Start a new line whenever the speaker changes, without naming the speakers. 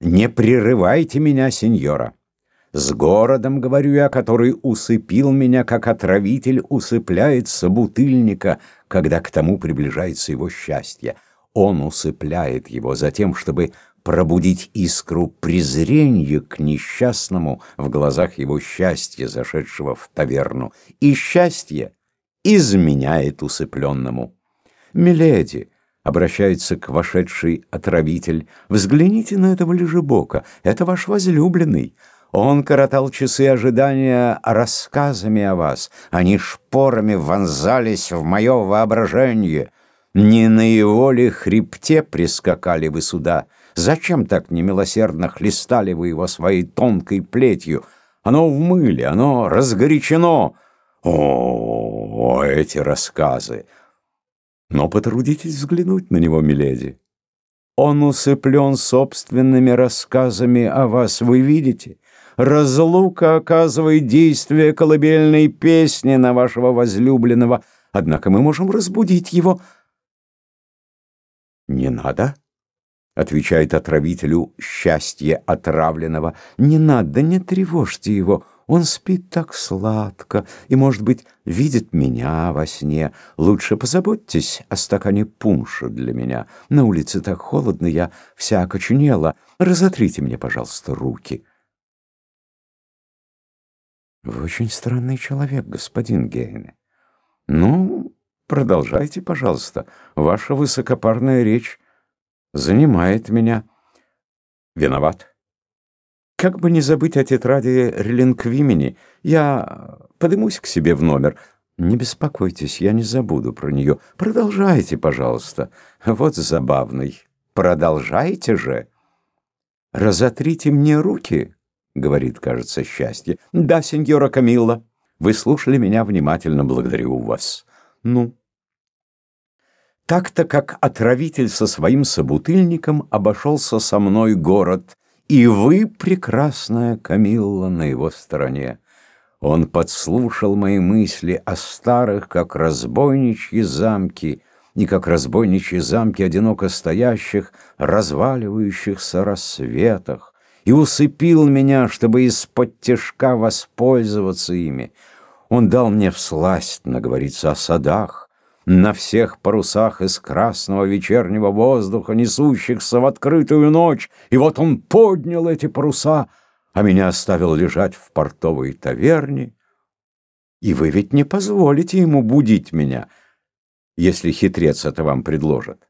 Не прерывайте меня, сеньора. С городом, говорю я, который усыпил меня, как отравитель усыпляет собутыльника, когда к тому приближается его счастье. Он усыпляет его за тем, чтобы пробудить искру презрения к несчастному в глазах его счастья, зашедшего в таверну. И счастье изменяет усыпленному. «Миледи», — обращается к вошедший отравитель, — «взгляните на этого лежебока, это ваш возлюбленный». Он коротал часы ожидания рассказами о вас. Они шпорами вонзались в мое воображение. Не на его ли хребте прискакали вы сюда? Зачем так немилосердно хлестали вы его своей тонкой плетью? Оно в мыле, оно разгорячено. О, эти рассказы! Но потрудитесь взглянуть на него, миледи. Он усыплен собственными рассказами о вас, вы видите? Разлука оказывает действие колыбельной песни на вашего возлюбленного, однако мы можем разбудить его. «Не надо», — отвечает отравителю счастье отравленного, — «не надо, не тревожьте его». Он спит так сладко и, может быть, видит меня во сне. Лучше позаботьтесь о стакане пунша для меня. На улице так холодно, я вся окоченела. Разотрите мне, пожалуйста, руки». Вы очень странный человек, господин Гейне. Ну, продолжайте, пожалуйста. Ваша высокопарная речь занимает меня. Виноват. Как бы не забыть о тетради Релинквимени, я подымусь к себе в номер. Не беспокойтесь, я не забуду про нее. Продолжайте, пожалуйста. Вот забавный. Продолжайте же. Разотрите мне руки. — говорит, кажется, счастье. «Да, сеньора Камилла, вы слушали меня внимательно, благодарю вас. Ну?» Так-то, как отравитель со своим собутыльником обошелся со мной город, и вы, прекрасная Камилла, на его стороне. Он подслушал мои мысли о старых, как разбойничьи замки, и как разбойничьи замки одиноко стоящих, разваливающихся рассветах, и усыпил меня, чтобы из-под тяжка воспользоваться ими. Он дал мне всласть наговориться о садах, на всех парусах из красного вечернего воздуха, несущихся в открытую ночь, и вот он поднял эти паруса, а меня оставил лежать в портовой таверне. И вы ведь не позволите ему будить меня, если хитрец это вам предложит.